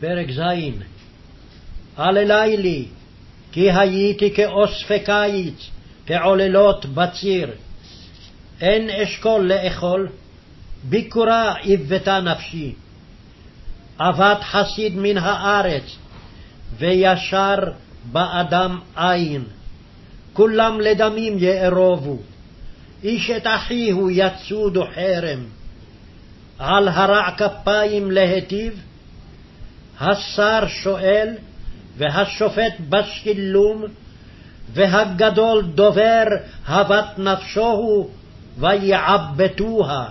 פרק ז. אללי לי, כי הייתי כאוספי קיץ, כעוללות בציר. אין אשכול לאכול, ביכורה עיוותה נפשי. אבד חסיד מן הארץ, וישר באדם אין. כולם לדמים יארובו, איש את אחיהו יצודו חרם. על הרע כפיים להיטיב, השר שואל, והשופט בשילום, והגדול דובר הבת נפשו הוא, ויעבטוה.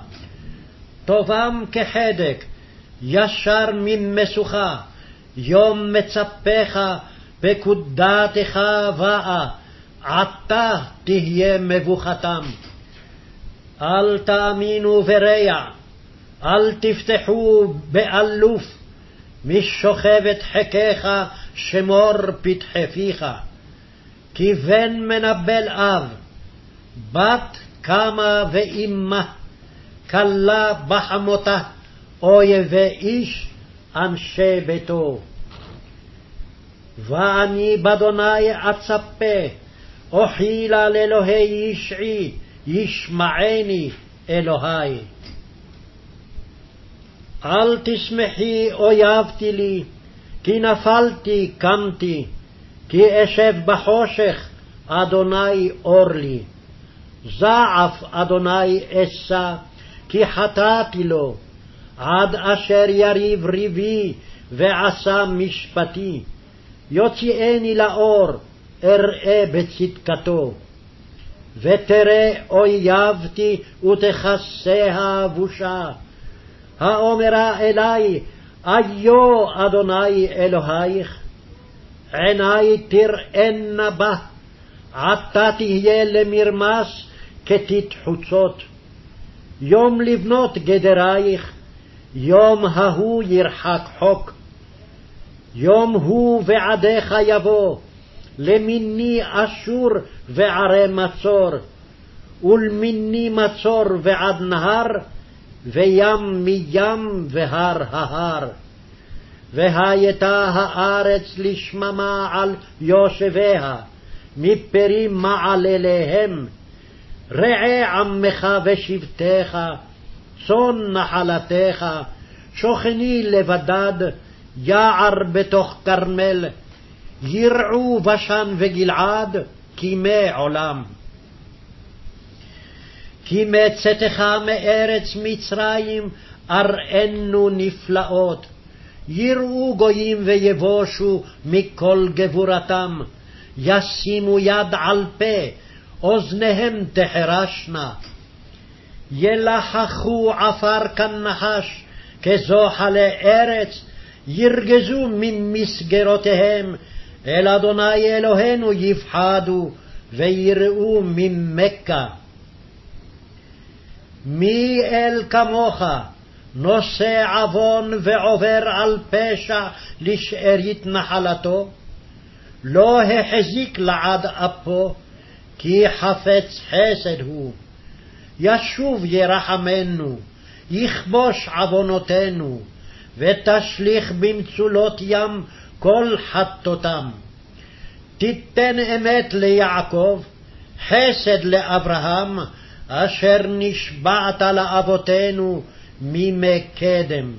טובם כחדק, ישר ממשוכה, יום מצפך, פקודתך באה, עתה תהיה מבוכתם. אל תאמינו ברע, אל תפתחו באלוף, משוכבת חקיך שמור פתחי פיך. כי בן מנבל אב, בת קמה ואמה, כלה בחמותה, אויבי איש, אנשי ביתו. ואני באדוני אצפה, אוכילה לאלוהי ישעי, ישמעני אלוהי. אל תשמחי אויבתי לי, כי נפלתי קמתי, כי אשב בחושך, אדוני אור לי. זעף אדוני אשא, כי חטאתי לו, עד אשר יריב ריבי ועשה משפטי. יוציאני לאור, אראה בצדקתו. ותראה אויבתי ותכסה הבושה. האומרה אלי, איו אדוני אלוהיך, עיני תראנה בה, עתה תהיה למרמס כתית חוצות. יום לבנות גדרייך, יום ההוא ירחק חוק. יום הוא ועדיך יבוא, למיני אשור וערי מצור, ולמיני מצור ועד נהר, וים מים והר ההר. והייתה הארץ לשממה על יושביה, מפרי מעלליהם. רעה עמך ושבטך, צאן נחלתך, שוכני לבדד, יער בתוך כרמל, ירעו בשן וגלעד, כימי עולם. כי מצאתך מארץ מצרים אראנו נפלאות. יראו גויים ויבושו מכל גבורתם, ישימו יד על פה, אוזניהם תחרשנה. ילחכו עפר כנחש, כזוחלי ארץ, ירגזו ממסגרותיהם, אל אדוני אלוהינו יפחדו, ויראו ממכה. מי אל כמוך, נושא עוון ועובר על פשע לשארית נחלתו? לא החזיק לעד אפו, כי חפץ חסד הוא. ישוב ירחמנו, יכבוש עוונותינו, ותשליך במצולות ים כל חטאותם. תיתן אמת ליעקב, חסד לאברהם, אשר נשבעת לאבותינו מימי קדם.